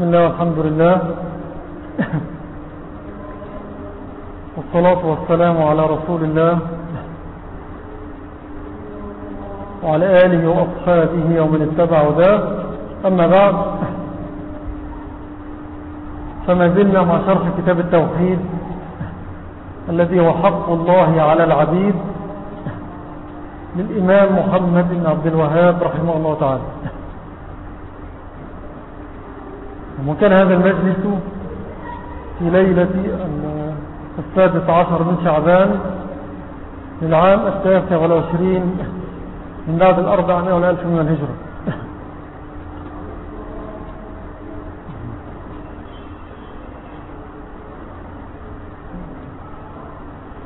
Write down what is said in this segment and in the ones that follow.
بسم الله والحمد لله. والصلاة والسلام على رسول الله وعلى آله وأصحابه ومن اتبع ذا أما بعد فما زلنا مع شرح كتاب التوحيد الذي هو حق الله على العبيد للإمام محمد بن عبد الوهاب رحمه الله تعالى. وكان هذا المجلس في ليلة السادس عشر من شعبان للعام التاسع والعشرين من بعد الأربعمائة والألف من الهجرة.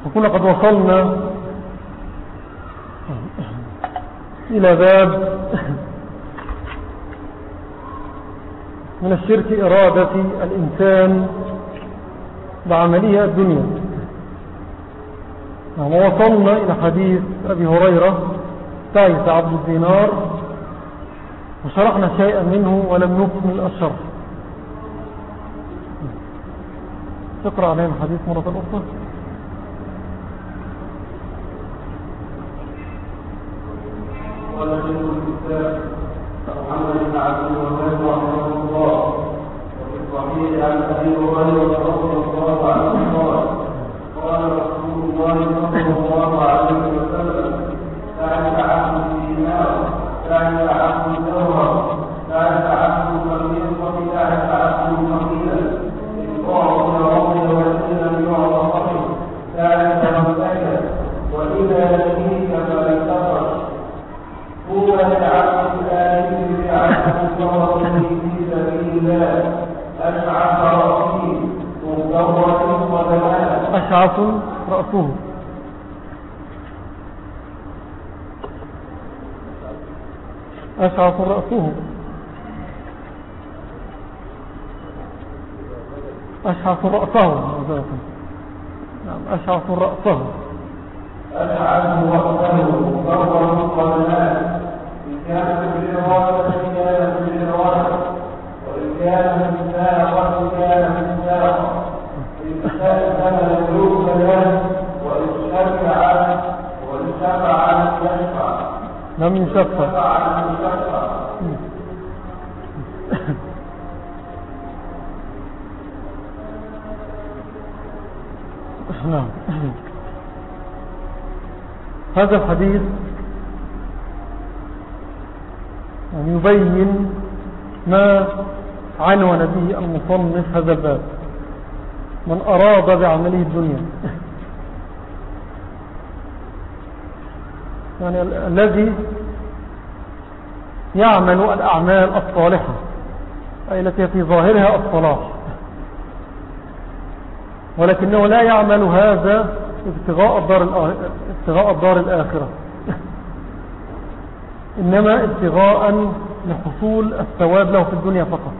وكنا قد وصلنا إلى باب من الشرك إرادة الإنسان بعملية الدنيا. ووصلنا إلى حديث أبي هريرة تعيس عبد الدينار وشرحنا شيئا منه ولم نكمل الشرح تقرأ علينا الحديث مرة أخرى. قال شيخ الاسلام محمد بن عبد الوهاب رحمه الله وفي الصحيح عن ابي هريره رضي الله عنه قال قال رسول الله صلى الله عليه وسلم تعرف عبد الدينار تعرف عبد الدوره تعرف عبد الخليقه تعرف عبد قليلا ان اعطي رضي وان لم يعط صحيح تعرف ربك واذا لقيك فلا تخرج هو العبد الآمن بعبد الله في سبيل الله أشعث رأسي مضطرة قدماه أشعث رأسه أشعث رأسه أشعث رأسه نعم رأسه أشعث رأسه مضطرة قدماه إن كان بالإرادة كان بالإرادة وإن كان بالساقة كان بالساقة إن له وإن شفع وإن شفع لم يشفع شفع يشفع هذا الحديث يعني يبين ما عنون به المصنف هذا الباب. من أراد بعمله الدنيا. يعني ال- الذي يعمل الأعمال الصالحة أي التي في ظاهرها الصلاح. ولكنه لا يعمل هذا ابتغاء الدار, ابتغاء الدار الآخرة. إنما ابتغاء لحصول الثواب له في الدنيا فقط.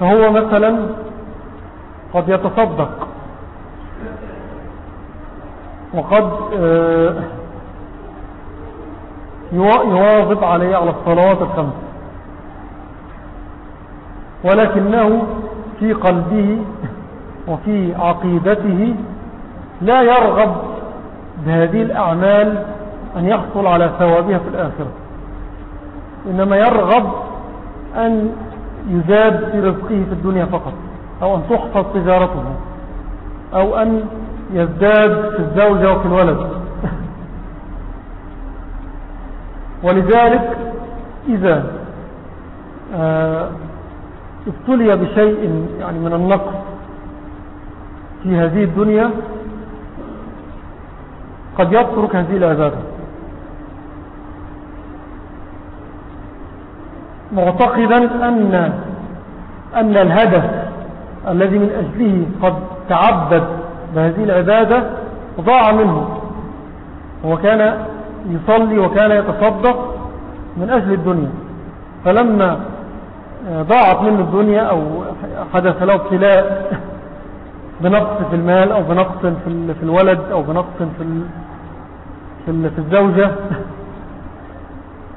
فهو مثلا قد يتصدق. وقد آه، يوا- يواظب عليه على الصلوات الخمس. ولكنه في قلبه وفي عقيدته لا يرغب بهذه الأعمال أن يحصل على ثوابها في الآخرة. إنما يرغب أن يزاد في رزقه في الدنيا فقط أو أن تحفظ تجارته أو أن يزداد في الزوجة وفي الولد. ولذلك إذا آه، ابتلي بشيء يعني من النقص في هذه الدنيا قد يترك هذه العبادة. معتقدا أن, أن الهدف الذي من أجله قد تعبد بهذه العبادة ضاع منه. هو كان يصلي وكان يتصدق من أجل الدنيا. فلما ضاعت منه الدنيا أو حدث له ابتلاء بنقص في المال أو بنقص في ال- في الولد أو بنقص في في الزوجة.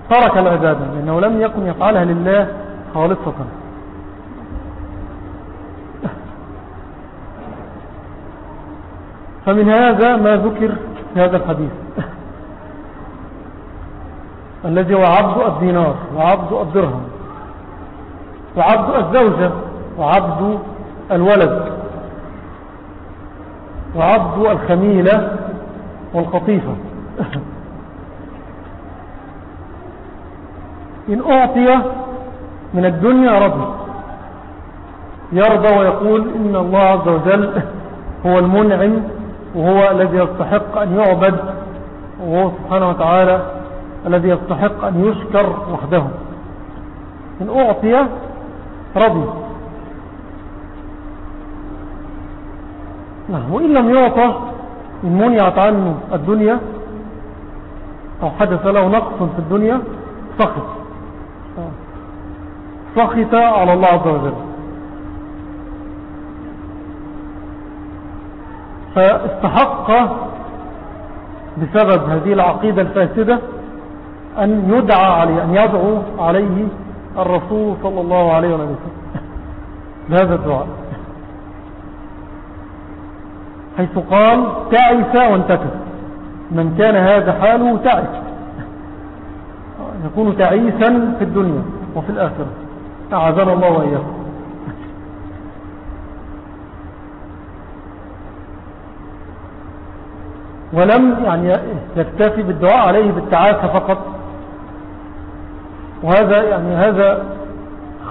ترك العبادة لأنه لم يكن يفعلها لله خالصة. فمن هذا ما ذكر في هذا الحديث. الذي هو عبد الدينار وعبد الدرهم. وعبد الزوجة وعبد الولد وعبد الخميلة والقطيفة. إن أعطي من الدنيا رضي يرضى ويقول إن الله عز وجل هو المنعم وهو الذي يستحق أن يعبد وهو سبحانه وتعالى الذي يستحق أن يشكر وحده. إن أعطي رضي. وإن لم يعطى إن منعت عنه الدنيا أو حدث له نقص في الدنيا سخط. سخط على الله عز وجل. فاستحق بسبب هذه العقيدة الفاسدة أن يدعى عليه أن يدعو عليه الرسول صلى الله عليه وسلم. بهذا الدعاء. حيث قال تعس وانتكس. من كان هذا حاله تعس. يكون تعيسا في الدنيا وفي الآخرة. أعذر الله وإياكم. ولم يعني يكتفي بالدعاء عليه بالتعاسة فقط. وهذا يعني هذا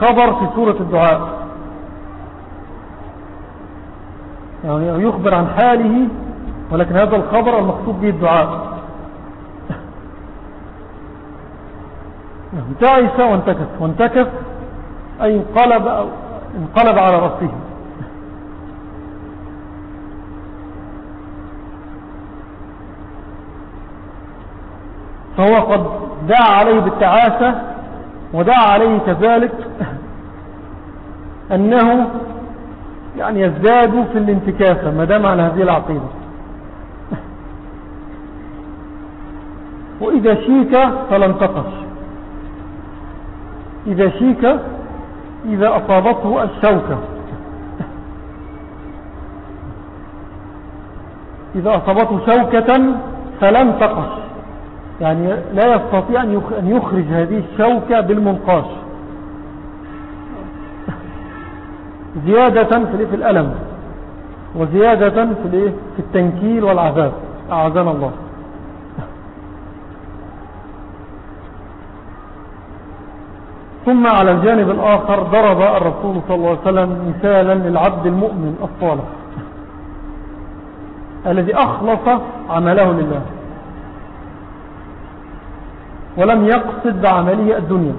خبر في سورة الدعاء. يعني يخبر عن حاله ولكن هذا الخبر المقصود به الدعاء. تعس وانتكف. وانتكف أي انقلب, انقلب على رأسه فهو قد دعا عليه بالتعاسة ودعا عليه كذلك أنه يعني يزداد في الانتكاسة ما دام على هذه العقيدة. وإذا شيك فلن تقش إذا شيك إذا أصابته الشوكة. إذا أصابته شوكة فلن تقش يعني لا يستطيع أن يخرج هذه الشوكة بالمنقاش. زيادة في الألم وزيادة في التنكيل والعذاب. أعزنا الله. ثم على الجانب الآخر ضرب الرسول صلى الله عليه وسلم مثالا للعبد المؤمن الصالح الذي أخلص عمله لله. ولم يقصد بعمله الدنيا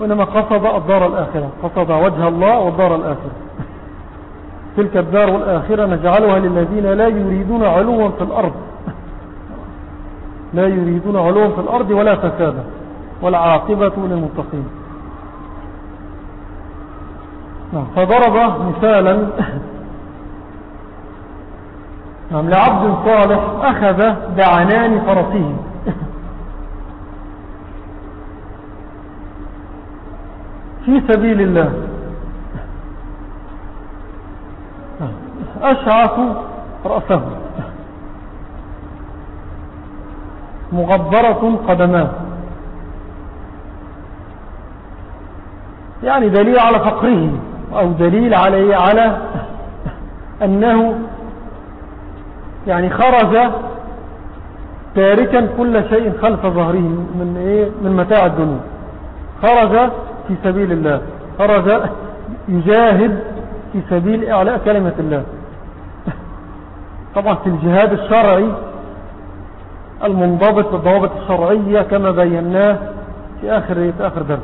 وإنما قصد الدار الآخرة قصد وجه الله والدار الآخرة. تلك الدار الآخرة نجعلها للذين لا يريدون علوا في الأرض. لا يريدون علوا في الأرض ولا فسادا والعاقبة للمتقين. نعم، فضرب مثالا نعم لعبد صالح أخذ بعنان فرسه في سبيل الله. أشعث رأسه. مغبرة قدماه. يعني دليل على فقره أو دليل عليه على أنه يعني خرج تاركا كل شيء خلف ظهره من, إيه؟ من متاع الدنيا خرج في سبيل الله. خرج يجاهد في سبيل إعلاء كلمة الله. طبعا في الجهاد الشرعي المنضبط بالضوابط الشرعية كما بيناه في آخر, في آخر درس.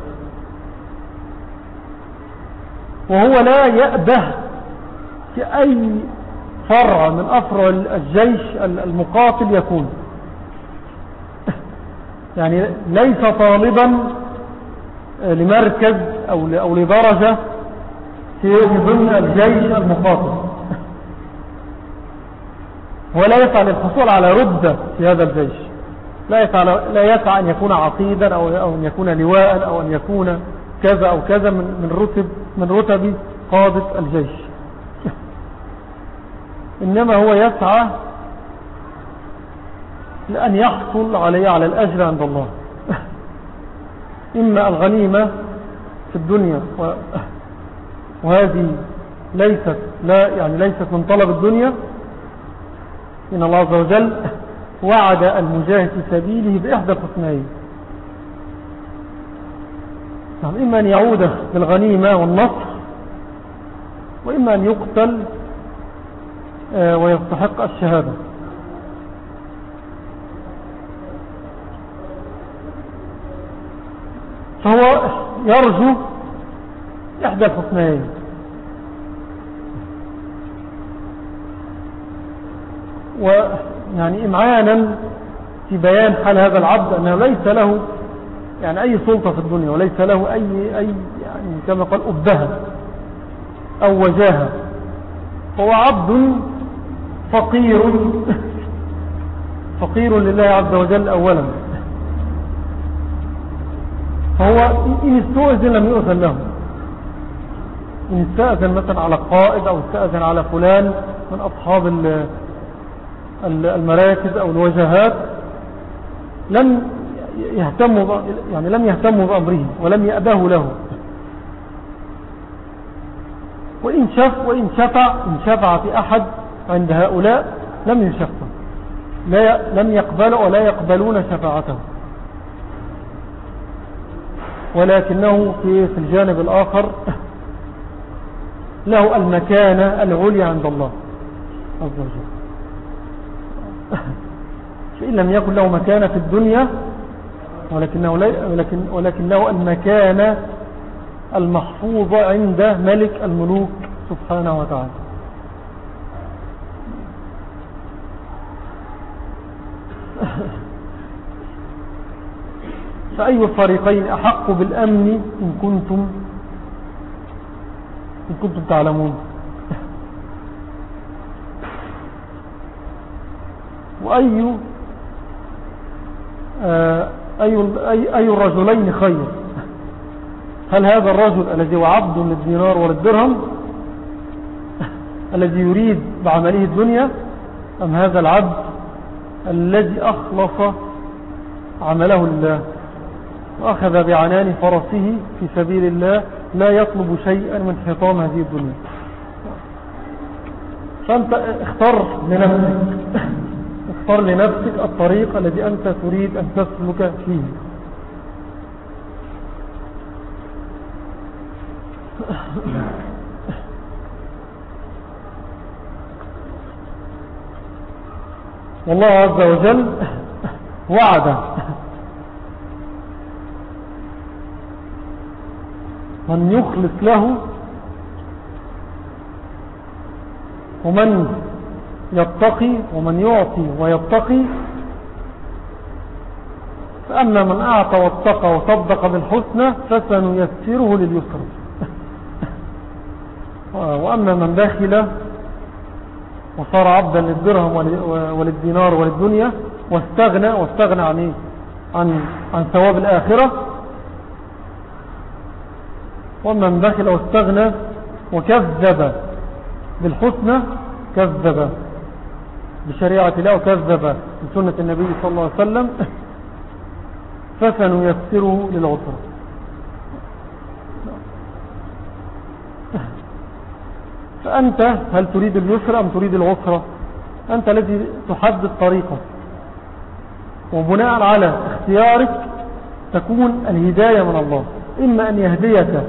وهو لا يأبه في أي فرع من أفرع الجيش المقاتل يكون. يعني ليس طالبا لمركز أو أو لدرجة في ضمن الجيش المقاتل ولا يسعى للحصول على ردة في هذا الجيش. لا يسعى, لا يسعى أن يكون عقيدا أو, أو أن يكون لواء أو أن يكون كذا أو كذا من, من, رتب, من رتب قادة الجيش. إنما هو يسعى لأن يحصل عليه على الأجر عند الله. إما الغنيمة في الدنيا وهذه ليست لا يعني ليست من طلب الدنيا. إن الله عز وجل وعد المجاهد في سبيله بإحدى الحسنين. نعم إما أن يعود بالغنيمة والنصر وإما أن يقتل آه، ويستحق الشهادة. فهو يرجو إحدى الحسنين ويعني إمعانا في بيان حال هذا العبد أنه ليس له يعني أي سلطة في الدنيا وليس له أي, أي يعني كما قال أبهة أو وجاهة فهو عبد فقير. فقير لله عز وجل أولا. فهو إن استؤذن لم يؤذن له. إن استأذن مثلا على قائد أو استأذن على فلان من أصحاب المراكز أو الوجهات لم يهتموا يعني لم يهتموا بأمره ولم يأباه له. وإن شف وإن شفع إن شفع في أحد عند هؤلاء لم يشفع لا لم يقبلوا ولا يقبلون شفاعته. ولكنه في الجانب الآخر له المكانة العليا عند الله عز وجل. فإن لم يكن له مكانة في الدنيا ولكنه, ولكن ولكن له المكانة المحفوظة عند ملك الملوك سبحانه وتعالى. فأي الفريقين أحق بالأمن إن كنتم إن كنتم تعلمون؟ وأي آه، أي, أي, أي الرجلين خير؟ هل هذا الرجل الذي هو عبد للدينار وللدرهم الذي يريد بعمله الدنيا أم هذا العبد الذي أخلص عمله لله؟ وأخذ بعنان فرسه في سبيل الله لا يطلب شيئا من حطام هذه الدنيا. فأنت اختر لنفسك. اختر لنفسك الطريق الذي أنت تريد أن تسلك فيه. والله عز وجل وعد من يخلص له ومن يتقي ومن يعطي ويتقي فأما من أعطى واتقى وصدق بالحسنى فسنيسره لليسر وأما من داخل وصار عبدا للدرهم وللدينار وللدنيا واستغنى واستغنى عن إيه؟ عن عن ثواب الآخرة ومن دخل واستغنى وكذب بالحسنى كذب. بشريعة الله وكذب. بسنة النبي صلى الله عليه وسلم فسنيسره للعسرة فأنت هل تريد اليسر أم تريد العسرة أنت الذي تحدد طريقة وبناء على اختيارك تكون الهداية من الله. إما أن يهديك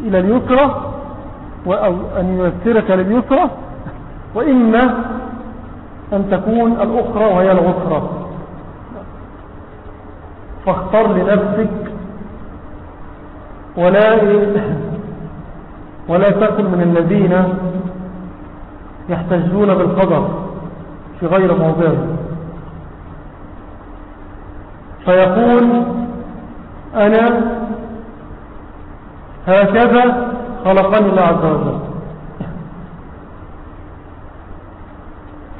إلى اليسرة أو أن ييسرك لليسرة وإما أن تكون الأخرى وهي الغسرة فاختر لنفسك ولا ولا تكن من الذين يحتجون بالقدر في غير موضعه فيقول أنا هكذا خلقني الله عز وجل.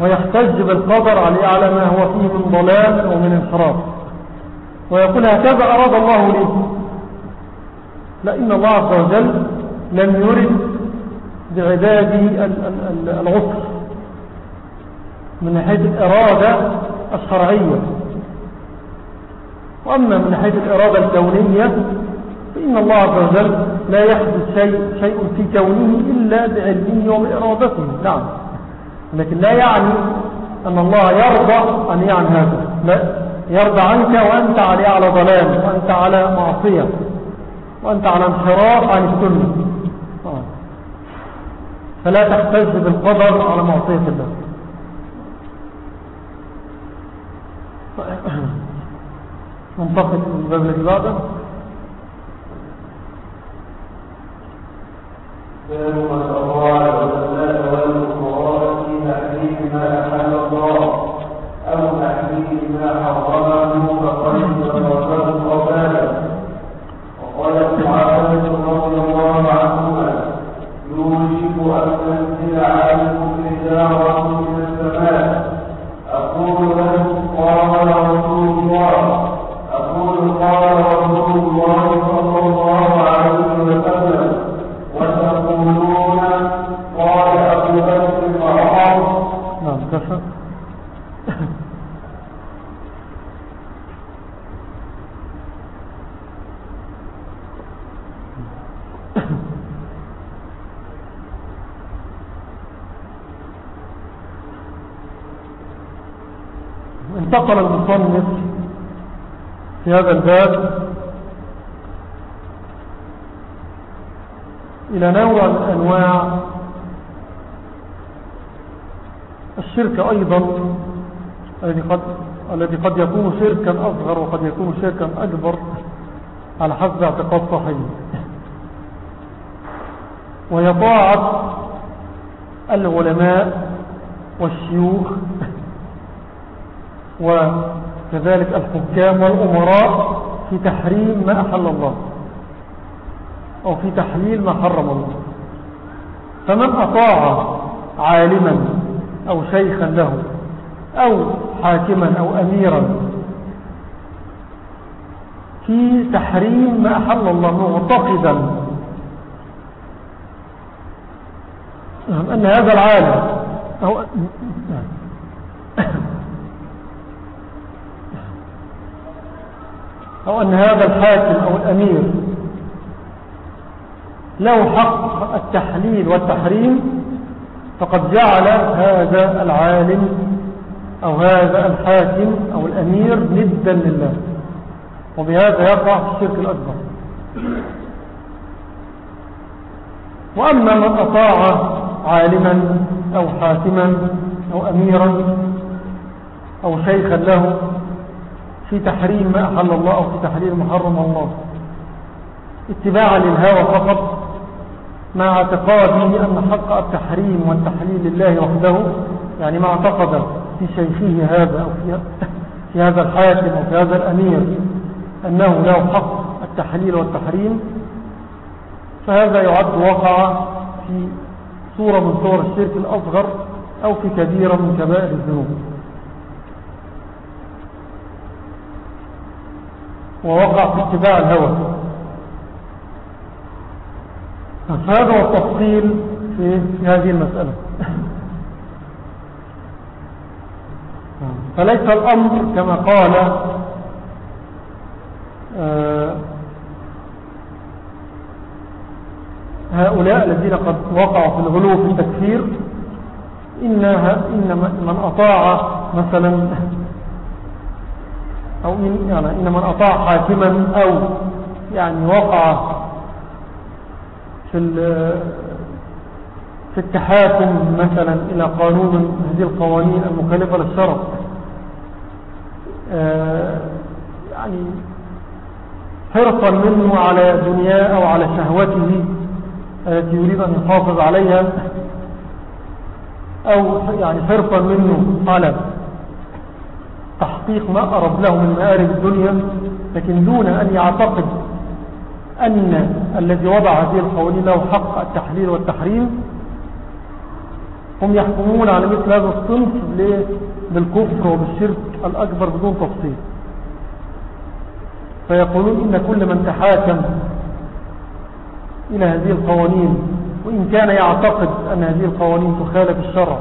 ويحتج بالقدر عليه على ما هو فيه من ضلال أو من انحراف ويقول هكذا أراد الله لي. لا إن الله عز وجل لم يرد بعباده العسر. من ناحية الإرادة الشرعية. وأما من ناحية الإرادة الكونية فإن الله عز وجل لا يحدث شيء, شيء في كونه إلا بعلمه وبإرادته. نعم. لكن لا يعني أن الله يرضى أن يعني هذا. لا يرضى عنك وأنت عليه على ضلال وأنت على معصية وأنت على انحراف عن السنة. آه. فلا تحتج بالقدر على معصية الله. ننتقل الباب الذي بعده باب من أطاع العلماء والفقراء في تحريم ما أحل الله أو تحريم ما حرمه فقد تفرده قبالا وقال معاذ رضي الله عنهما يوشك أن تنزل عليكم حجارة من السماء أقول له قال رسول الله أقول قال رسول الله صلى الله عليه وسلم وتقولون قال أبو بكر وعمر نعم كفى انتقل المصنف في هذا الباب إلى نوع من أنواع الشرك أيضا الذي قد, الذي قد يكون شركا أصغر وقد يكون شركا أكبر على حسب اعتقاد صحيح. وهي طاعة العلماء والشيوخ وكذلك الحكام والأمراء في تحريم ما أحل الله أو في تحليل ما حرم الله. فمن أطاع عالما أو شيخا له أو حاكما أو أميرا في تحريم ما أحل الله معتقدا أن هذا العالم أو أو أن هذا الحاكم أو الأمير له حق التحليل والتحريم فقد جعل هذا العالم أو هذا الحاكم أو الأمير ندا لله. وبهذا يقع الشرك الأكبر. وأما من أطاع عالما أو حاكما أو أميرا أو شيخا له في تحريم ما أحل الله أو في تحليل ما حرم الله. اتباعا للهوى فقط مع اعتقاده أن حق التحريم والتحليل لله وحده يعني ما اعتقد في شيخه هذا أو في, هذا الحاكم أو في هذا الأمير أنه له حق التحليل والتحريم فهذا يعد وقع في صورة من صور الشرك الأصغر أو في كبيرة من كبائر الذنوب. ووقع في اتباع الهوى. هذا هو التفصيل في هذه المسألة. فليس الأمر كما قال آه، هؤلاء الذين قد وقعوا في الغلو في التكفير إنها إن من أطاع مثلا أو إن, يعني إن من أطاع حاكما أو يعني وقع في في التحاكم مثلا إلى قانون هذه القوانين المخالفة للشرع. آه، يعني حرصا منه على دنياه أو على شهوته التي يريد أن يحافظ عليها أو يعني حرصا منه على تحقيق ما أرد له من مآرب الدنيا لكن دون أن يعتقد أن الذي وضع هذه القوانين له حق التحليل والتحريم هم يحكمون على مثل هذا الصنف بالكفر وبالشرك الأكبر بدون تفصيل. فيقولون إن كل من تحاكم إلى هذه القوانين وإن كان يعتقد أن هذه القوانين تخالف الشرع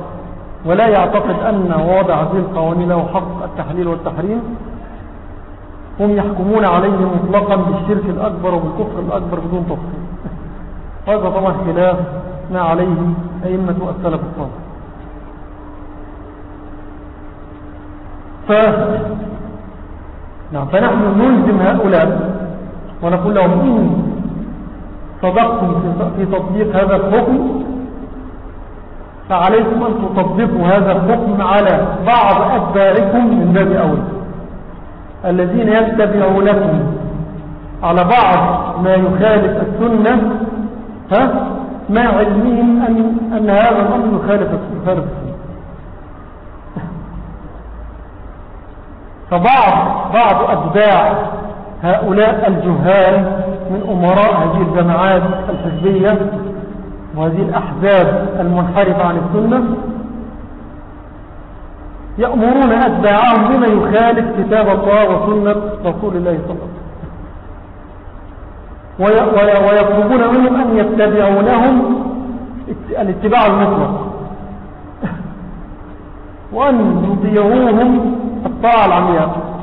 ولا يعتقد أن وضع هذه القوانين له حق التحليل والتحريم. هم يحكمون عليه مطلقا بالشرك الأكبر وبالكفر الأكبر بدون تفصيل. هذا طبعا خلاف ما عليه أئمة السلف الصالح. ف... نعم فنحن نلزم هؤلاء ونقول لهم إن صدقتم في تطبيق هذا الحكم فعليكم أن تطبقوا هذا الحكم على بعض أتباعكم من باب أول. الذين يتبعونكم على بعض ما يخالف السنة ها مع علمهم أن, أن هذا الأمر يخالف السنة فبعض بعض أتباع هؤلاء الجهال من أمراء هذه الجماعات الحزبية وهذه الأحزاب المنحرفة عن السنة يأمرون أتباعهم بما يخالف كتاب الله وسنة رسول الله صلى الله عليه وسلم. ويطلبون منهم أن يتبعوا لهم الاتباع المطلق. وأن يطيعوهم الطاعة العمياء.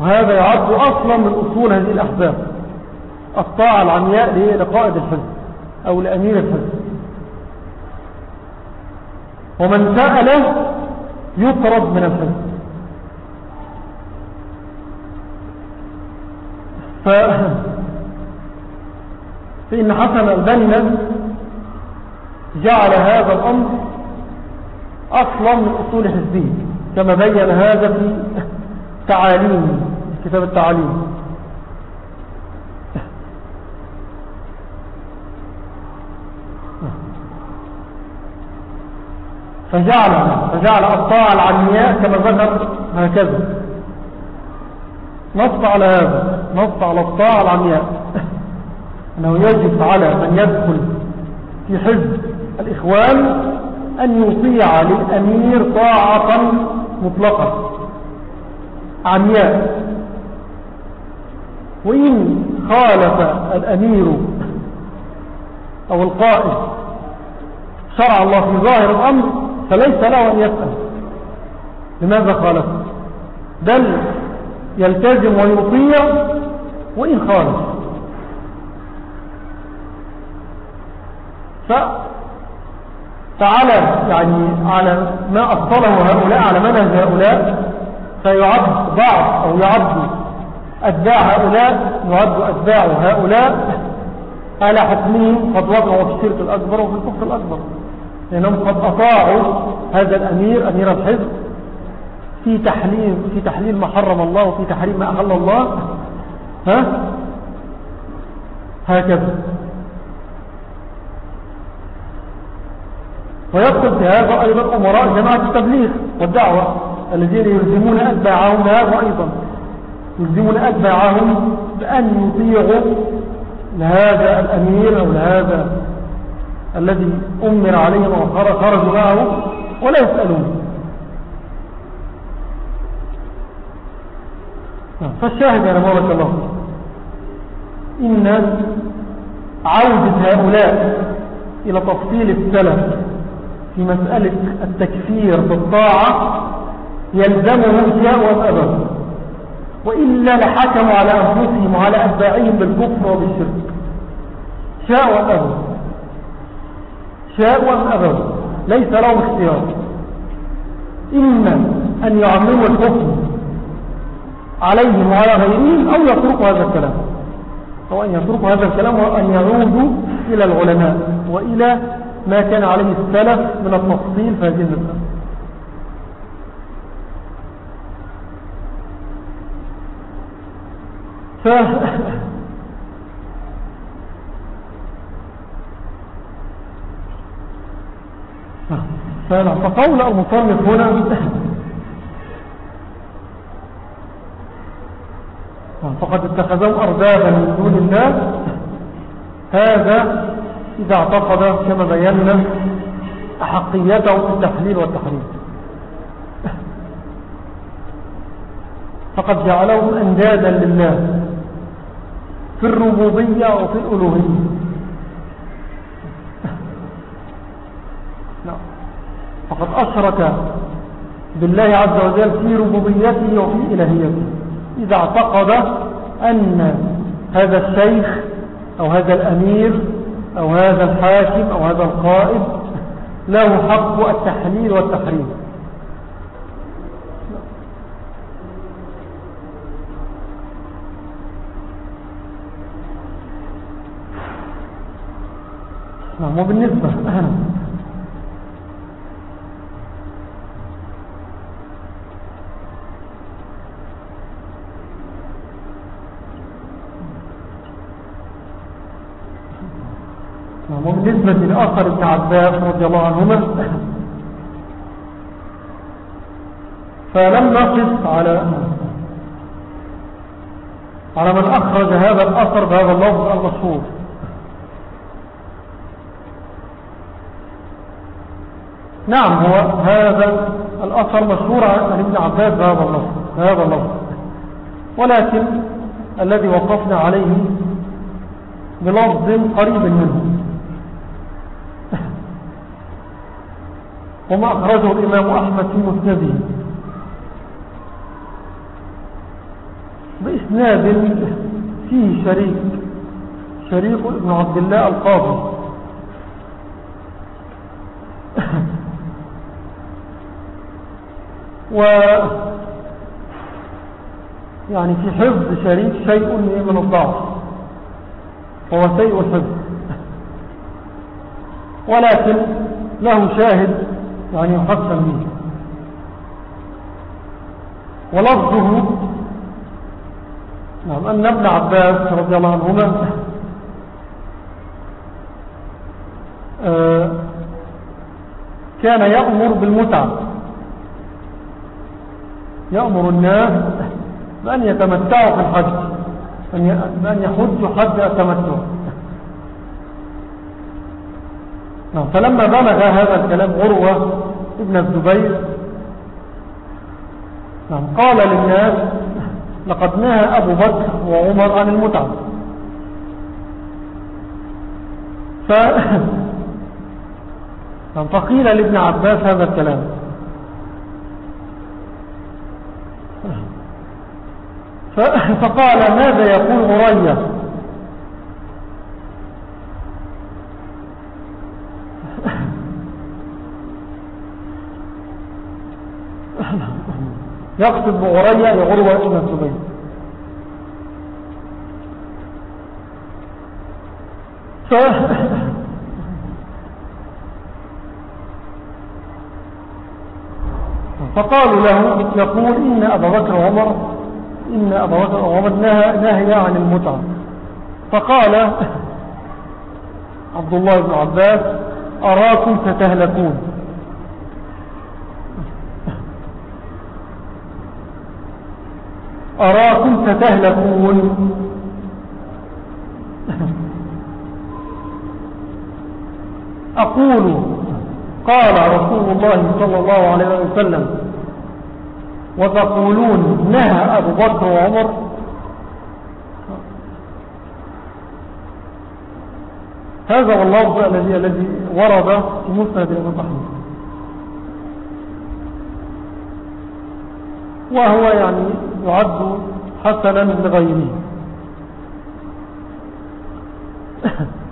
وهذا يعد أصلا من أصول هذه الأحزاب. الطاعة العمياء لقائد الحزب أو لأمير الحزب. ومن سأل يطرد من الحزب. ف... فإن حسن البنا جعل هذا الأمر أصلا من أصول حزبه كما بين هذا في تعاليم كتاب التعاليم. فجعل فجعل الطاعة العمياء كما ذكر هكذا. نص على هذا. نص على الطاعة العمياء أنه يجب على من يدخل في حزب الإخوان أن يطيع للأمير طاعة مطلقة. عمياء. وإن خالف الأمير أو القائد شرع الله في ظاهر الأمر فليس له أن يسأل لماذا خالف بل يلتزم ويطيع وإن خالف. فعلى يعني على ما أصله هؤلاء على منهج هؤلاء فيعد بعض أو يعد أتباع هؤلاء يعد أتباع هؤلاء على حكمهم قد وقعوا في الشرك الأكبر وفي الكفر الأكبر. لأنهم قد أطاعوا هذا الأمير أمير الحزب في تحليل في تحليل ما حرم الله وفي تحريم ما أحل الله. ها؟ هكذا. ويدخل في هذا أيضا أمراء جماعة التبليغ والدعوة الذين يلزمون أتباعهم هذا أيضا. يلزمون أتباعهم بأن يطيعوا لهذا الأمير أو لهذا الذي أمر عليهم وخرجوا معه ولا يسألون. فالشاهد يا بارك الله إن عودة هؤلاء إلى تفصيل السلف في مسألة التكفير بالطاعة يلزمهم شاء وأبوا وإلا لحكموا على أنفسهم وعلى أتباعهم بالكفر وبالشرك. شاء وأبوا شاء وأبوا ليس لهم اختيار. إما أن يعملوا الحكم عليهم وعلى غيرهم أو يتركوا هذا الكلام. أو أن يتركوا هذا الكلام وأن يعودوا إلى العلماء وإلى ما كان عليه السلف من التفصيل في هذه المسألة. ف... فقول المصنف هنا فقد اتخذوا أربابا من دون الله. هذا إذا اعتقد كما بينا أحقيته في التحليل والتحريم. فقد جعلهم أندادا لله في الربوبية وفي الألوهية. أشرك بالله عز وجل في ربوبيته وفي إلهيته. إذا اعتقد أن هذا الشيخ أو هذا الأمير أو هذا الحاكم أو هذا القائد له حق التحليل والتحريم. نعم وبالنسبة وبالنسبة لأخر ابن عباس رضي الله عنهما. فلم نقف على على من أخرج هذا الأثر بهذا اللفظ المشهور نعم هو هذا الأثر مشهور عن ابن عباس بهذا اللفظ بهذا اللفظ. ولكن الذي وقفنا عليه بلفظ قريب منه. وما أخرجه الإمام أحمد في مسنده. بإسناد فيه شريك شريك ابن عبد الله القاضي. و يعني في حفظ شريك شيء من الضعف هو سيء الحفظ ولكن له شاهد يعني يحسن به ولفظه نعم أن ابن عباس رضي الله عنهما آه، كان يأمر بالمتعة. يأمر الناس بأن يتمتعوا في الحج بأن يحجوا حج التمتع نعم فلما بلغ هذا الكلام عروة ابن الزبير نعم قال للناس لقد نهى أبو بكر وعمر عن المتعة. ف... نعم فقيل لابن عباس هذا الكلام. ف... فقال ماذا يقول مريا يقصد بغرية لغروة الزبير. ف... فقالوا له يقول إن أبا بكر وعمر إن أبا بكر نهى, نهي عن المتعة. فقال عبد الله بن عباس أراكم ستهلكون. أراكم ستهلكون. أقول قال رسول الله صلى الله عليه وسلم وتقولون نهى أبو بكر وعمر. هذا الذي الذي ورد في مسند الإمام أحمد وهو يعني يعد حسنا لغيره.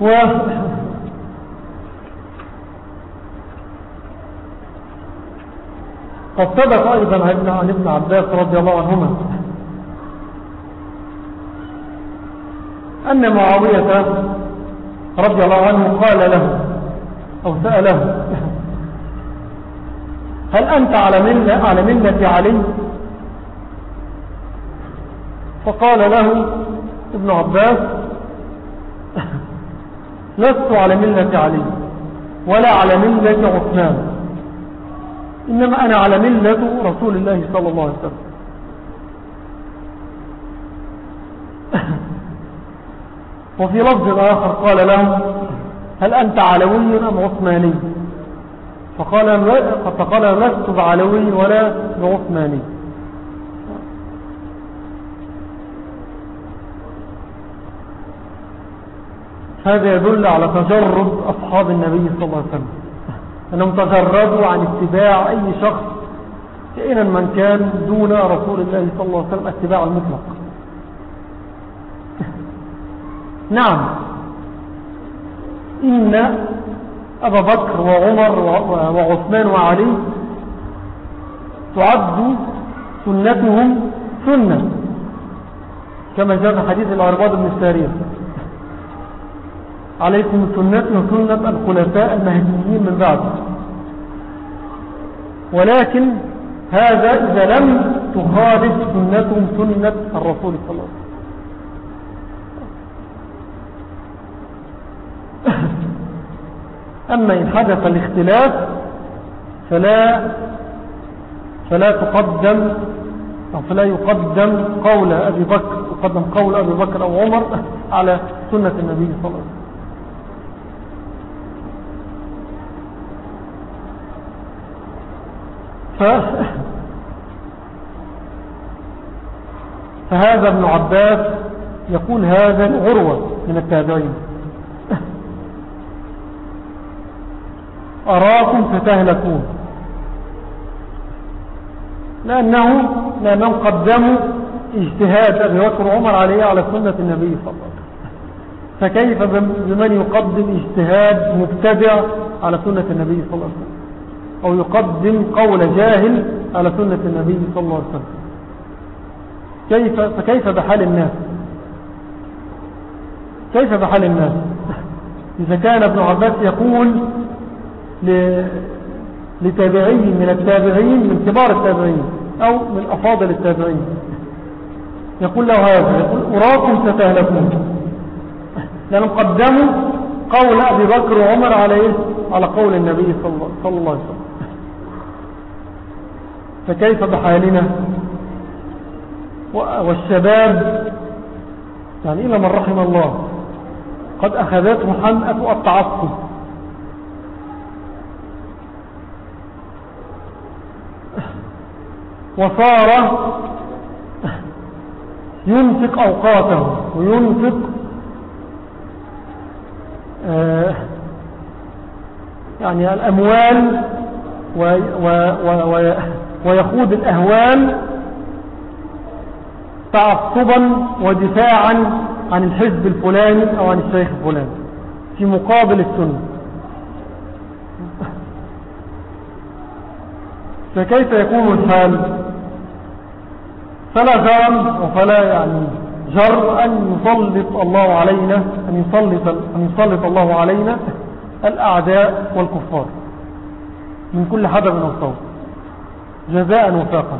و قد ثبت أيضا عن ابن عباس رضي الله عنهما أن معاوية رضي الله عنه قال له أو سأله هل أنت على منة, على منة علي؟ فقال له ابن عباس لست على ملة علي ولا على ملة عثمان. إنما أنا على ملة رسول الله صلى الله عليه وسلم. وفي لفظ آخر قال له هل أنت علوي أم عثماني؟ فقال, فقال لست بعلوي ولا بعثماني. هذا يدل على تجرد أصحاب النبي صلى الله عليه وسلم. أنهم تجردوا عن اتباع أي شخص كائنا من كان دون رسول الله صلى الله عليه وسلم اتباع المطلق. نعم. إن أبا بكر وعمر وعثمان وعلي تعد سنتهم سنة كما جاء في حديث الأرباد بن السارية. عليكم سنة وسنة الخلفاء المهديين من بعد. ولكن هذا إذا لم تخالف سنتهم سنة الرسول صلى الله عليه وسلم. أما إن حدث الاختلاف فلا فلا تقدم أو فلا يقدم قول أبي بكر يقدم قول أبي بكر أو عمر على سنة النبي صلى الله عليه وسلم ف... فهذا ابن عباس يقول هذا العروة من التابعين. أراكم فتهلكون لأنه لأنهم قدموا اجتهاد أبي بكر وعمر عليه على سنة النبي صلى الله عليه وسلم فكيف بمن يقدم اجتهاد مبتدع على سنة النبي صلى الله عليه وسلم؟ أو يقدم قول جاهل على سنة النبي صلى الله عليه وسلم. كيف فكيف بحال الناس؟ كيف بحال الناس؟ إذا كان ابن عباس يقول لتابعي من التابعين من كبار التابعين أو من أفاضل التابعين. يقول له هذا يقول أراكم ستهلكون. لأنهم قدموا قول أبي بكر وعمر عليه على قول النبي صلى الله عليه وسلم. فكيف بحالنا؟ والشباب يعني إلى من رحم الله قد أخذته حمأة التعصب. وصار ينفق أوقاته وينفق آه، يعني الأموال و و و ويخوض الأهوال تعصبا ودفاعا عن الحزب الفلاني أو عن الشيخ الفلاني في مقابل السنة. فكيف يكون الحال؟ فلا جرم وفلا يعني جر أن يسلط الله علينا أن يسلط, أن يسلط الله علينا الأعداء والكفار من كل حدب وصوت جزاء وفاقا.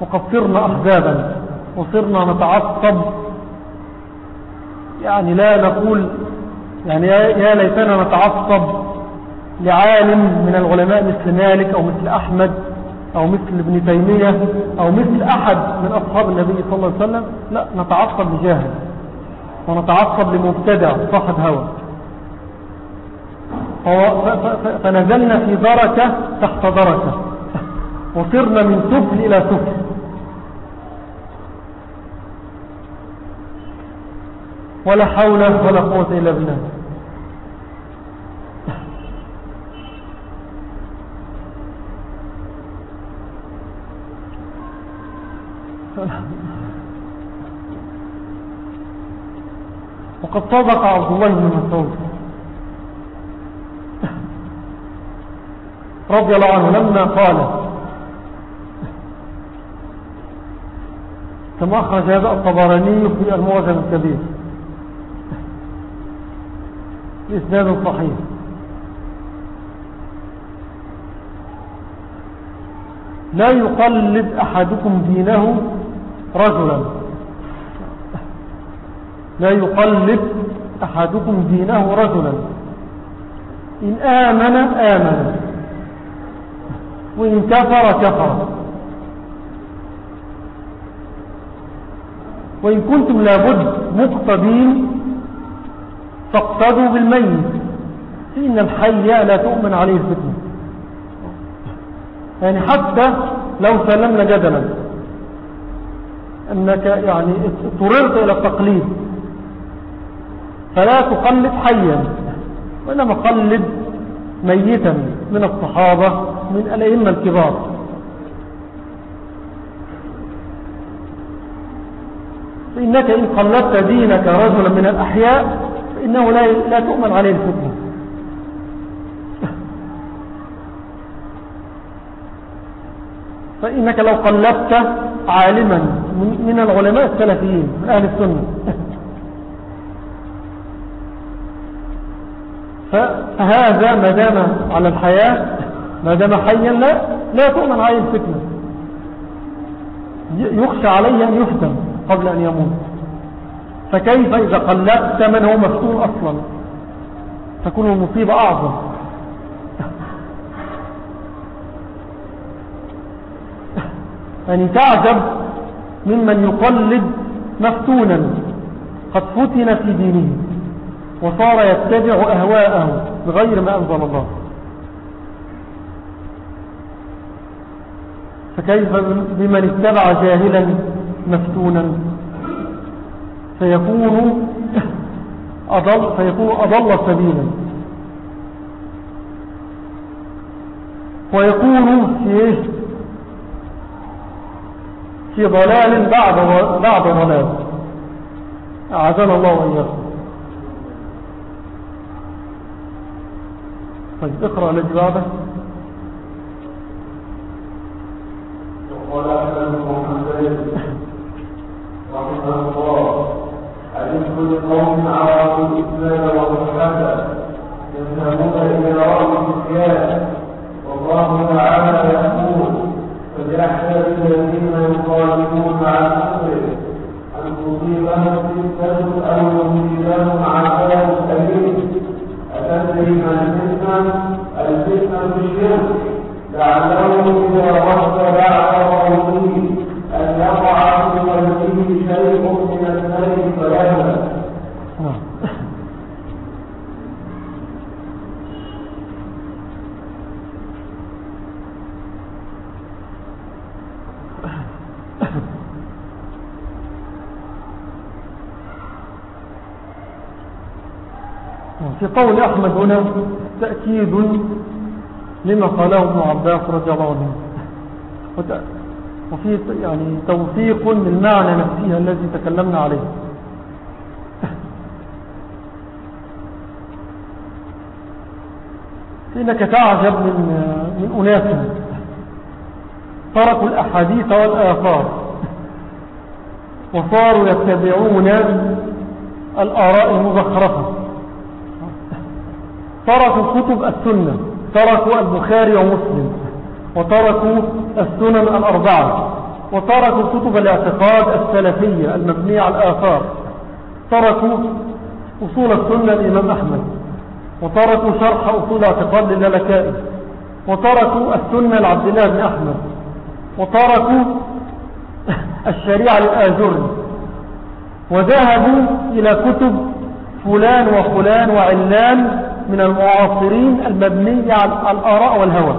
وقد صرنا أحزابا وصرنا نتعصب. يعني لا نقول يعني يا ليتنا نتعصب لعالم من العلماء مثل مالك أو مثل أحمد أو مثل ابن تيمية أو مثل أحد من أصحاب النبي صلى الله عليه وسلم. لا نتعصب لجاهل ونتعصب لمبتدع صاحب هوى. فنزلنا في دركة تحت دركة وصرنا من سفل إلى سفل. ولا حول ولا قوة إلا بالله. وقد صدق عبد الله بن مسعود. رضي الله عنه لما قال كما أخرج هذا الطبراني في المعجم الكبير. بإسناد صحيح. لا يقلد أحدكم دينه رجلا. لا يقلب أحدكم دينه رجلا. إن آمن آمن. وإن كفر كفر. وإن كنتم لابد مقتدين فاقتدوا بالميت فإن الحي لا تؤمن عليه الفتنة. يعني حتى لو سلمنا جدلا أنك يعني اضطررت إلى التقليد. فلا تقلد حيا وإنما قلد ميتا من الصحابة من الأئمة الكبار. فإنك إن قلدت دينك رجلا من الأحياء فإنه لا, لا تؤمن عليه الفتنة فإنك لو قلبت عالما من العلماء السلفيين من أهل السنة. فهذا ما دام على الحياة ما دام حيا لا, لا تؤمن عليه الفتنة. يخشى عليه أن يفتن قبل أن يموت. فكيف إذا قلبت من هو مفتون أصلا؟ تكون المصيبة أعظم. يعني تعجب ممن يقلد مفتونا قد فتن في دينه وصار يتبع أهواءه بغير ما أنزل الله. فكيف بمن اتبع جاهلا مفتونا؟ فيكون أضل, فيكون أضل سبيلا. ويكون في في ضلال بعد بعد ضلال. أعاذنا الله وإياكم. طيب اقرأ الذي بعده وقال أحمد محمد رحمه الله أن كل قوم عرفوا الإسلام والصحابة يذهبون إلى رأي السياسة والله تعالى يقول فليحذر الذين يخالفون عن أمره أن تصيبهم فتنة أو يصيبهم عذاب أليم أتدري ما الفتنة؟ الفتنة الشرك لعله إذا رد بعد قوله أن يقع في قلبه شيء من الخير فيهلك في قول أحمد هنا تأكيد لما قاله ابن عباس رضي الله عنه. وفي يعني توثيق للمعنى نفسها الذي تكلمنا عليه. إنك تعجب من, من أناس. تركوا الأحاديث والآثار. وصاروا يتبعون الآراء المزخرفة. تركوا كتب السنة تركوا البخاري ومسلم وتركوا السنن الأربعة وتركوا كتب الاعتقاد السلفية المبنية على الآثار تركوا أصول السنة الإمام أحمد وتركوا شرح أصول اعتقاد للالكائي وتركوا السنة لعبد الله بن أحمد وتركوا الشريعة للآجر وذهبوا إلى كتب فلان وفلان وعلان من المعاصرين المبنية على الآراء والهوى.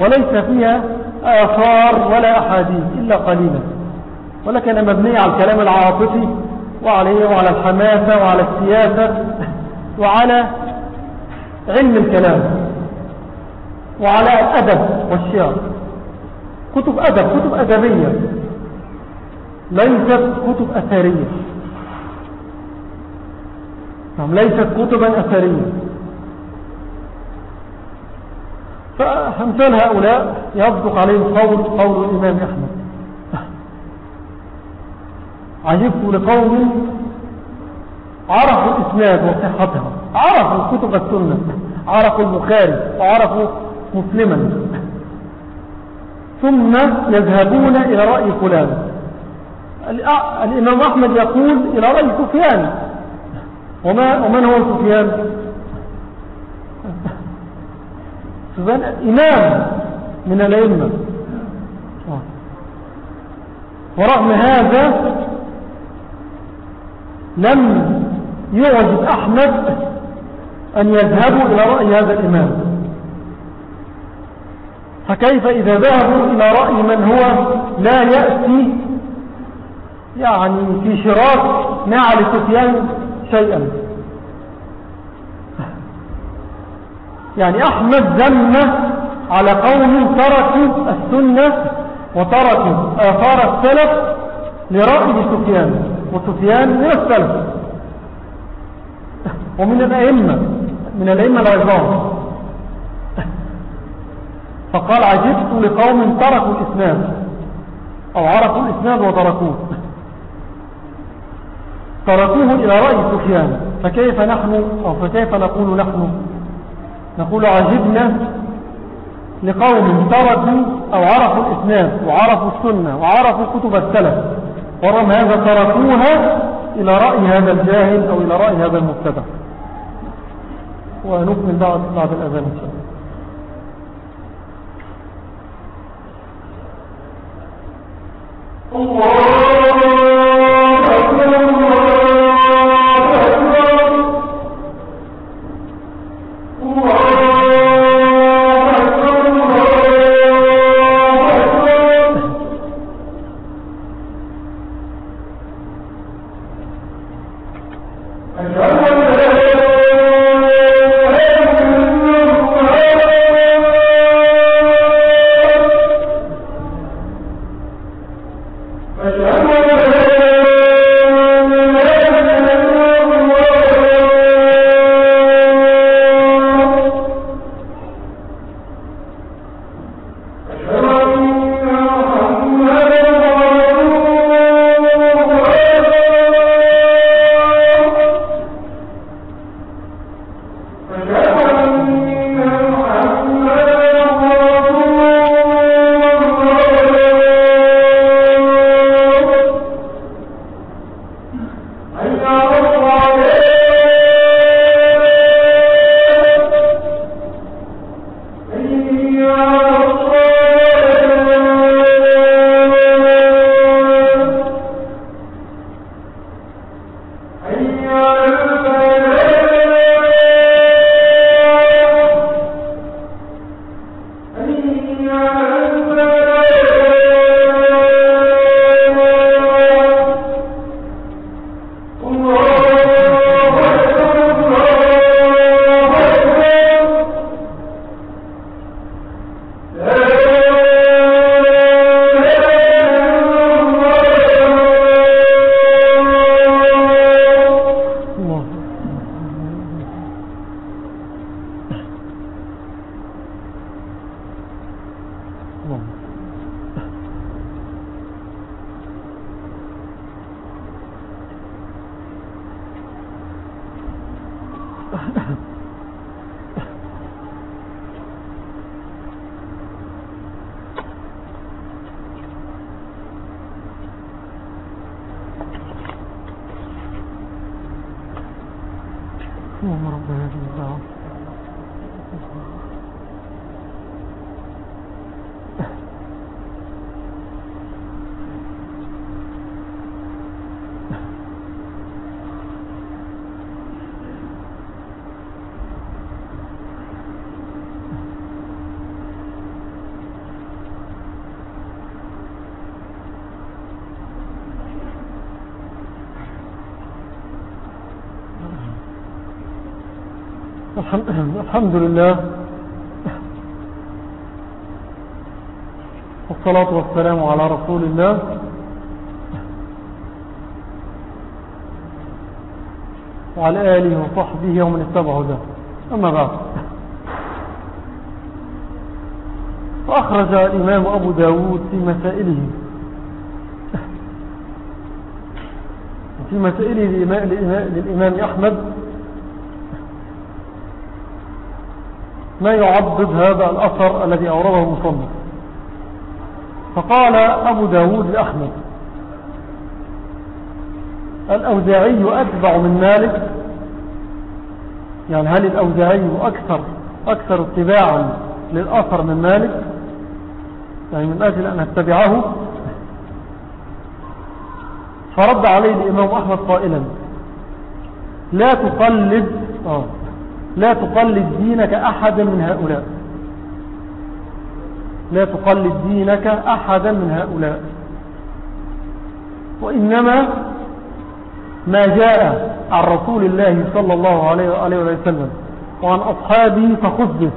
وليس فيها آثار ولا أحاديث إلا قليلا ولكن مبنية على الكلام العاطفي وعليه وعلى الحماسة وعلى السياسة وعلى علم الكلام وعلى الأدب والشعر. كتب أدب كتب أدبية. ليست كتب أثرية. نعم ليست كتبا أثرية. فأمثال هؤلاء يصدق عليهم قول قول الإمام أحمد. عجبت لقوم عرفوا الإسناد وصحته عرفوا كتب السنة عرفوا البخاري وعرفوا مسلما. ثم يذهبون إلى رأي فلان. الإمام أحمد يقول إلى رأي سفيان وما ومن هو سفيان؟ سفيان إمام من الأئمة. ورغم هذا لم يعجب أحمد أن يذهبوا إلى رأي هذا الإمام. فكيف إذا ذهبوا إلى رأي من هو لا يأتي؟ يعني في شراك نعل سفيان شيئا. يعني أحمد ذم على قوم تركوا السنة وتركوا آثار السلف لرأي سفيان وسفيان من السلف. ومن الأئمة من الأئمة العظام. فقال عجبت لقوم تركوا الإسلام أو عرفوا الإسلام وتركوه. تركوه إلى رأي سفيان فكيف نحن؟ أو فكيف نقول نحن؟ نقول عجبنا لقوم تركوا أو عرفوا الإسلام وعرفوا السنة وعرفوا كتب السلف ورغم هذا تركوها إلى رأي هذا الجاهل أو إلى رأي هذا المبتدع ونكمل بعد, بعد الأذان إن شاء الله. الله Yeah. 몸으로 보여준다. الحمد لله. والصلاة والسلام على رسول الله. وعلى آله وصحبه ومن اتبعه ذا أما بعد. فأخرج الإمام أبو داود في مسائله. في مسائله للإمام أحمد. ما يعضد هذا الأثر الذي أورده المصنف. فقال أبو داود لأحمد الأوزاعي أتبع من مالك؟ يعني هل الأوزاعي أكثر أكثر اتباعا للأثر من مالك؟ يعني من أجل أن أتبعه؟ فرد عليه الإمام أحمد قائلا لا تقلد آه لا تقلد دينك أحدا من هؤلاء. لا تقلد دينك أحدا من هؤلاء. وإنما ما جاء عن رسول الله صلى الله عليه وسلم وعن أصحابه فخذ به.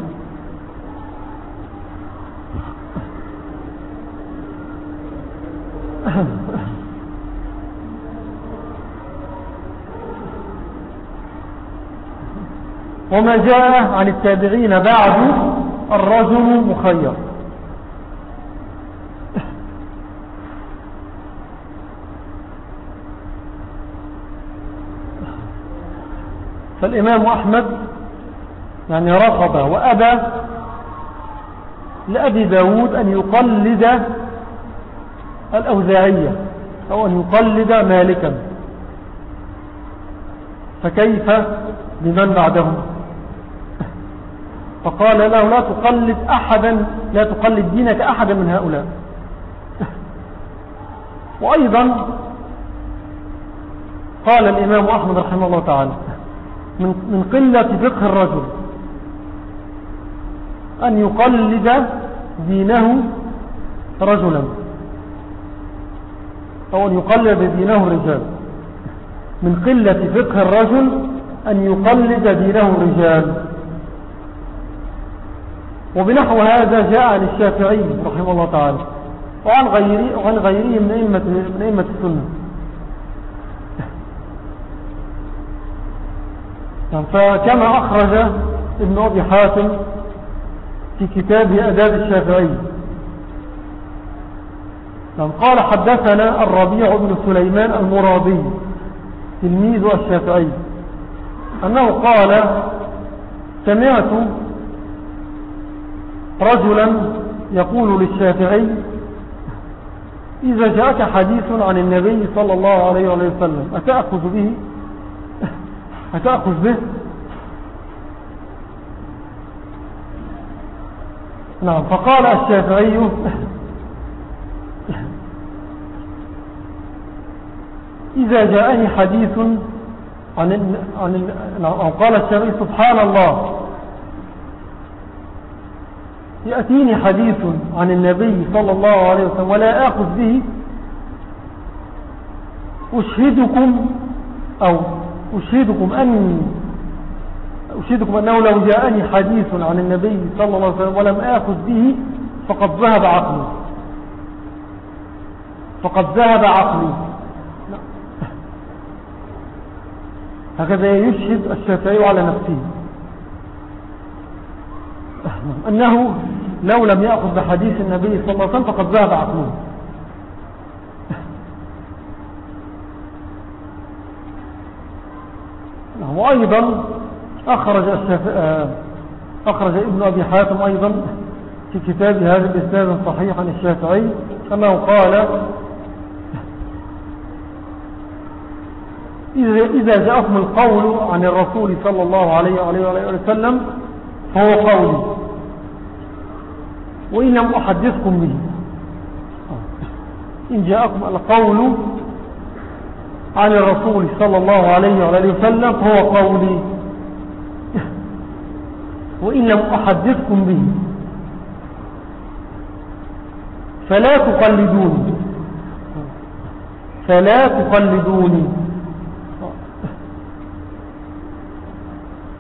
وما جاء عن التابعين بعد الرجل مخير. فالإمام أحمد يعني رفض وأبى لأبي داود أن يقلد الأوزاعية أو أن يقلد مالكا. فكيف بمن بعدهم؟ فقال له لا تقلد أحدا لا تقلد دينك أحدا من هؤلاء. وأيضا قال الإمام أحمد رحمه الله تعالى من, من قلة فقه الرجل أن يقلد دينه رجلا أو أن يقلد دينه الرجال من قلة فقه الرجل أن يقلد دينه الرجال وبنحو هذا جاء عن الشافعي رحمه الله تعالى وعن غيره, وعن غيره من أئمة, من أئمة السنة. فكما أخرج ابن أبي حاتم في كتاب أداب الشافعي. قال حدثنا الربيع بن سليمان المرابي تلميذ الشافعي أنه قال سمعت رجلا يقول للشافعي إذا جاءك حديث عن النبي صلى الله عليه وسلم أتأخذ به؟ أتأخذ به؟ نعم فقال الشافعي إذا جاءني حديث عن, عن أو قال الشافعي سبحان الله. يأتيني حديث عن النبي صلى الله عليه وسلم ولا آخذ به أشهدكم أو أشهدكم أن أشهدكم أنه لو جاءني حديث عن النبي صلى الله عليه وسلم ولم آخذ به فقد ذهب عقلي. فقد ذهب عقلي. هكذا يشهد الشافعي على نفسه. أنه لو لم يأخذ بحديث النبي صلى الله عليه وسلم فقد ذهب عقله. وأيضا أخرج, أخرج ابن أبي حاتم أيضا في كتاب هذا الإسناد صحيح عن الشافعي أنه قال إذا جاءكم القول عن الرسول صلى الله عليه وسلم فهو قولي. وإن لم أحدثكم به. إن جاءكم القول عن الرسول صلى الله عليه وعليه وسلم فهو قولي. وإن لم أحدثكم به. فلا تقلدوني. فلا تقلدوني نعم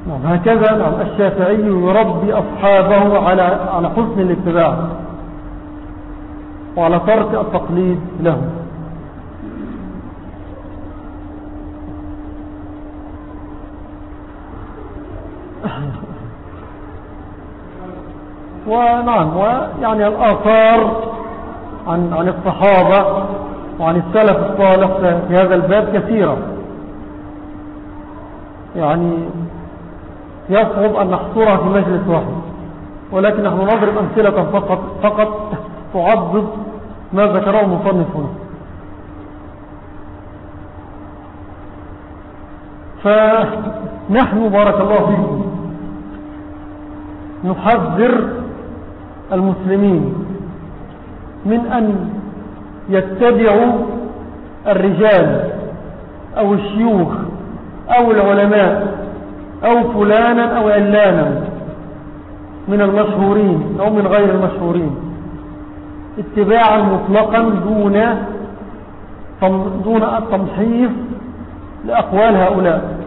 هكذا نعم. الشافعي يربي أصحابه على على حسن الاتباع وعلى ترك التقليد له ونعم ويعني الآثار عن, عن الصحابة وعن السلف الصالح في هذا الباب كثيرة. يعني يصعب أن نحصرها في مجلس واحد ولكن نحن نضرب أمثلة فقط, فقط تعضد ما ذكره المصنف هنا. فنحن بارك الله فيكم نحذر المسلمين من أن يتبعوا الرجال أو الشيوخ أو العلماء أو فلانا أو علانا من المشهورين أو من غير المشهورين. اتباعا مطلقا دون دون التمحيص لأقوال هؤلاء.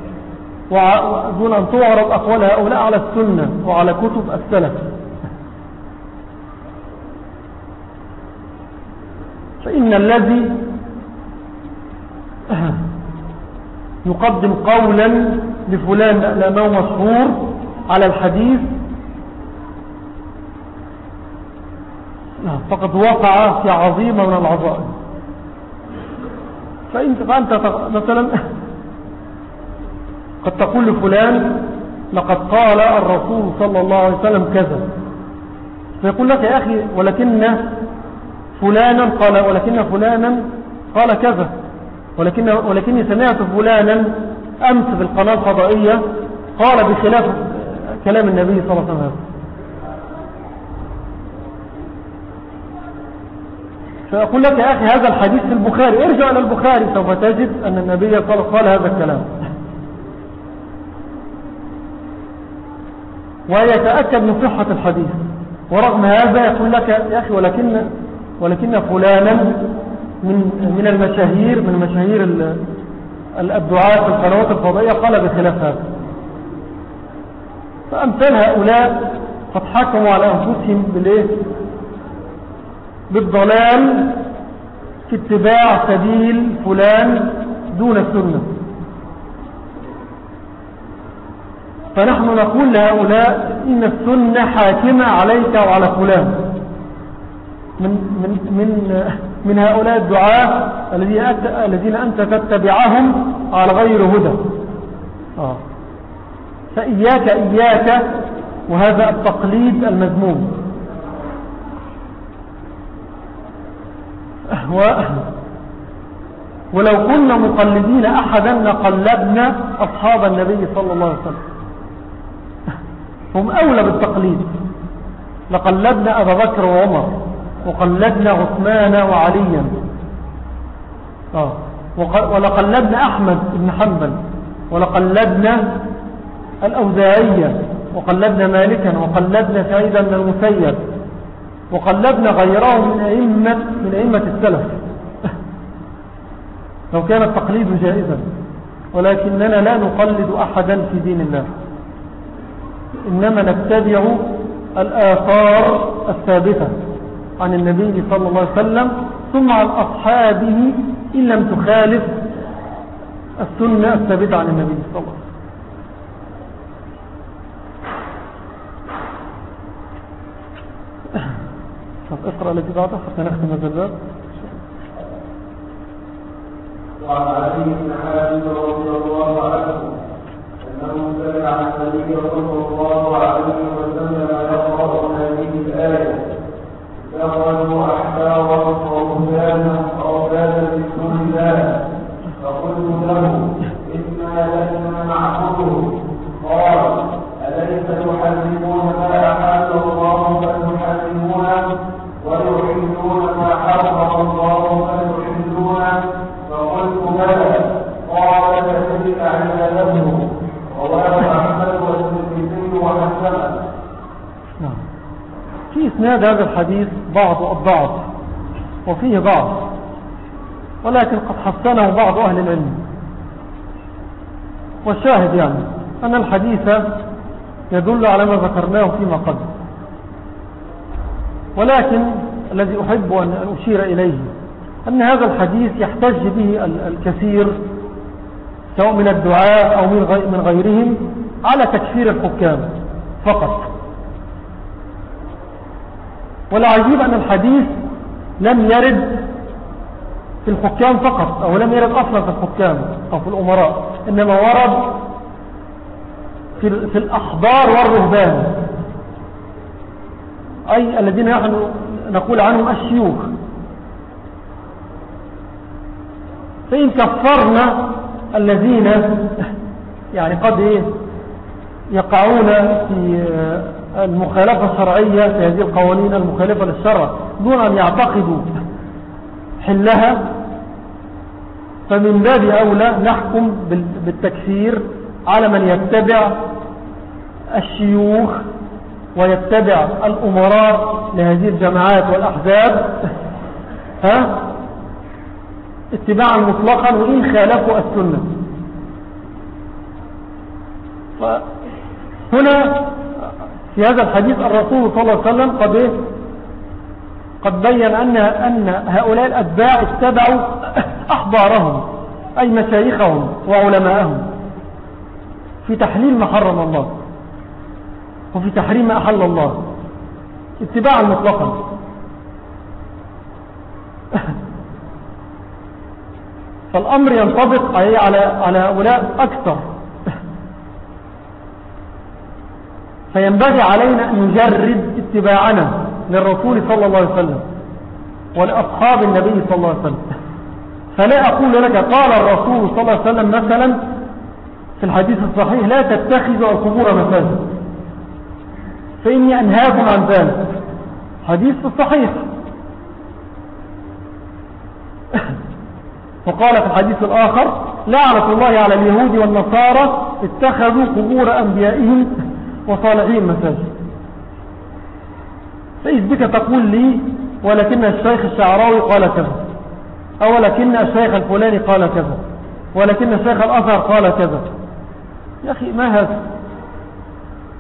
ودون أن تعرض أقوال هؤلاء على السنة وعلى كتب السلف. فإن الذي يقدم قولا لفلان لأنه مشهور على الحديث. فقد وقع في عظيمة من العظائم. فأنت, فأنت مثلا قد تقول لفلان لقد قال الرسول صلى الله عليه وسلم كذا. فيقول لك يا أخي ولكن فلانا قال ولكن فلانا قال كذا ولكن ولكني سمعت فلانا أمس في القناة الفضائية قال بخلاف كلام النبي صلى الله عليه وسلم. فأقول لك يا أخي هذا الحديث في البخاري. ارجع إلى البخاري. سوف تجد أن النبي قال هذا الكلام. ويتأكد من صحة الحديث. ورغم هذا يقول لك يا أخي ولكن, ولكن فلانا من, من المشاهير من مشاهير الدعاء في القنوات الفضائية قال بخلاف هذا فأمثال هؤلاء قد حكموا على أنفسهم بالإيه؟ بالضلال في اتباع سبيل فلان دون السنة. فنحن نقول لهؤلاء إن السنة حاكمة عليك وعلى فلان. من, من, من, من هؤلاء الدعاة الذين أنت تتبعهم على غير هدى. آه. فإياك إياك وهذا التقليد المذموم. و ولو كنا مقلدين أحدا لقلدنا أصحاب النبي صلى الله عليه وسلم. هم أولى بالتقليد. لقلدنا أبا بكر وعمر. وقلدنا عثمان وعليا. آه. ولقلدنا أحمد بن حنبل ولقلدنا الأوزاعية وقلدنا مالكا وقلدنا سعيدا بن المسيب وقلدنا غيرهم من أئمة, من أئمة السلف. لو كان التقليد جائزا ولكننا لا نقلد أحدا في دين الله. إنما نتبع الآثار الثابتة. عن النبي صلى الله عليه وسلم ثم عن أصحابه إن لم تخالف السنة الثابتة عن النبي صلى الله عليه وسلم. اقرأ الذي بعده حتى نختم هذا الباب. وعن علي بن حاتم رضي الله عنه أنه سمع النبي صلى الله عليه وسلم يقرأ هذه الآية. اتخذوا احبارا اسناد هذا الحديث بعض الضعف وفيه ضعف ولكن قد حسنه بعض أهل العلم. والشاهد يعني أن الحديث يدل على ما ذكرناه فيما قبل. ولكن الذي أحب أن أشير إليه أن هذا الحديث يحتج به الكثير سواء من الدعاء أو من غيرهم على تكفير الحكام فقط. والعجيب أن الحديث لم يرد في الحكام فقط أو لم يرد أصلا في الحكام أو في الأمراء إنما ورد في الأحبار والرهبان. أي الذين نحن نقول عنهم الشيوخ. فإن كفرنا الذين يعني قد إيه؟ يقعون في المخالفة الشرعية في هذه القوانين المخالفة للشرع دون أن يعتقدوا حلها فمن باب أولى نحكم بالتكفير على من يتبع الشيوخ ويتبع الأمراء لهذه الجماعات والأحزاب. ها؟ اتباعا مطلقا وإن خالفوا السنة. فهنا في هذا الحديث الرسول صلى الله عليه وسلم قد إيه؟ قد بين أن, أن هؤلاء الأتباع اتبعوا أحبارهم أي مشايخهم وعلماءهم. في تحليل ما حرم الله وفي تحريم ما أحل الله. اتباعا مطلقا. فالأمر ينطبق على على هؤلاء أكثر. فينبغي علينا أن نجرد اتباعنا للرسول صلى الله عليه وسلم ولأصحاب النبي صلى الله عليه وسلم. فلا أقول لك قال الرسول صلى الله عليه وسلم مثلا في الحديث الصحيح لا تتخذوا القبور مساجد. فإني أنهاكم عن ذلك. حديث الصحيح وقال في الحديث الآخر لعنة الله على اليهود والنصارى اتخذوا قبور أنبيائهم وصالحين مساجد فإذ بك تقول لي ولكن الشيخ الشعراوي قال كذا أو ولكن الشيخ الفلاني قال كذا ولكن الشيخ الأثر قال كذا. يا أخي ما هذا؟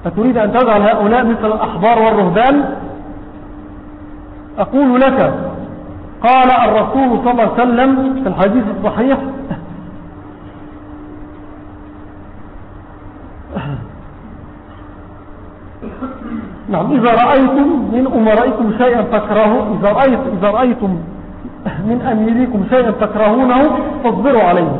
أتريد أن تجعل هؤلاء مثل الأحبار والرهبان؟ أقول لك قال الرسول صلى الله عليه وسلم في الحديث الصحيح نعم إذا رأيتم من أمرائكم شيئا تكرهوا إذا, رأيت إذا رأيتم من أميركم شيئا تكرهونه فاصبروا عليه.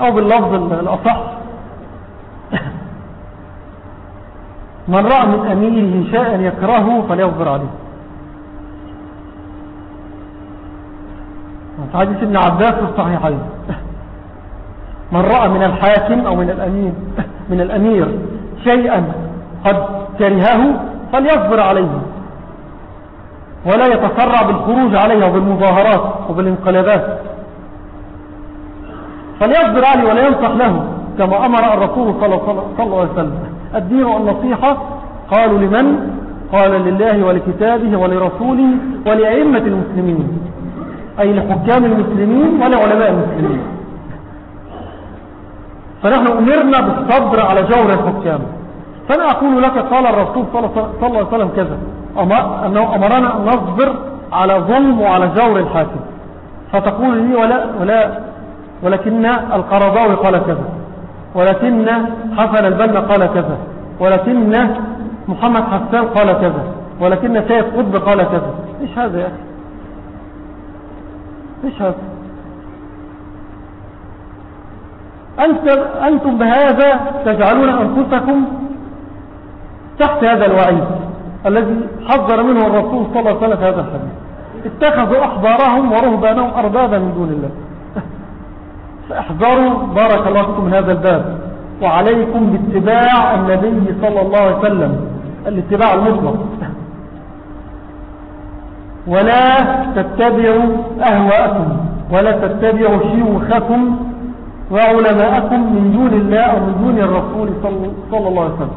أو باللفظ الأصح. من رأى من أميره شيئا يكرهه فليصبر عليه في حديث ابن عباس في الصحيحين من رأى من الحاكم أو من الأمير من الأمير شيئا قد كرهه فليصبر عليه. ولا يتسرع بالخروج عليه وبالمظاهرات وبالانقلابات. فليصبر عليه ولا ينصح له كما أمر الرسول صلى الله عليه وسلم. الدين والنصيحة قالوا لمن؟ قال لله ولكتابه ولرسوله ولأئمة المسلمين. أي لحكام المسلمين ولعلماء المسلمين. فنحن أمرنا بالصبر على جور الحكام فأنا أقول لك قال الرسول صلى الله عليه وسلم كذا. أنه أمرنا أن نصبر على ظلم وعلى جور الحاكم. فتقول لي ولا, ولا ولكن القرضاوي قال كذا. ولكن حسن البنا قال كذا. ولكن محمد حسان قال كذا. ولكن سيد قطب قال كذا. إيش هذا يا أخي؟ أنت أنتم بهذا تجعلون أنفسكم تحت هذا الوعيد الذي حذر منه الرسول صلى الله عليه وسلم هذا الحديث. اتخذوا أحبارهم ورهبانهم أربابا من دون الله. فاحذروا بارك الله فيكم من هذا الباب. وعليكم باتباع النبي صلى الله عليه وسلم الاتباع المطلق. ولا تتبعوا أهواءكم ولا تتبعوا شيوخكم وعلماءكم من دون الله أو من دون الرسول صلى الله عليه وسلم.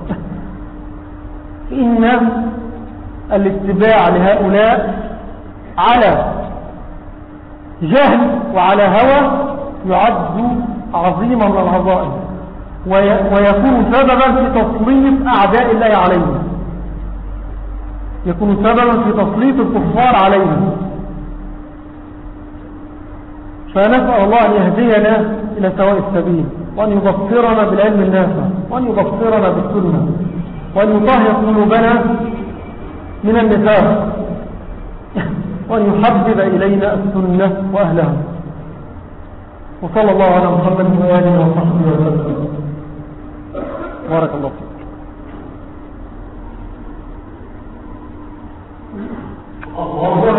إن الاتباع لهؤلاء على جهل وعلى هوى يعد عظيما من العظائم ويكون سببا في تسليط أعداء الله عليهم. يكون سببا في تسليط الكفار عليهم فنسأل الله أن يهدينا إلى سواء السبيل وأن يبصرنا بالعلم النافع وأن يبصرنا بالسنة وأن يطهر قلوبنا من النفاق وأن يحبب إلينا السنة وأهلها. وصلى الله على محمد وآله وصحبه وسلم. بارك الله فيك. Agora,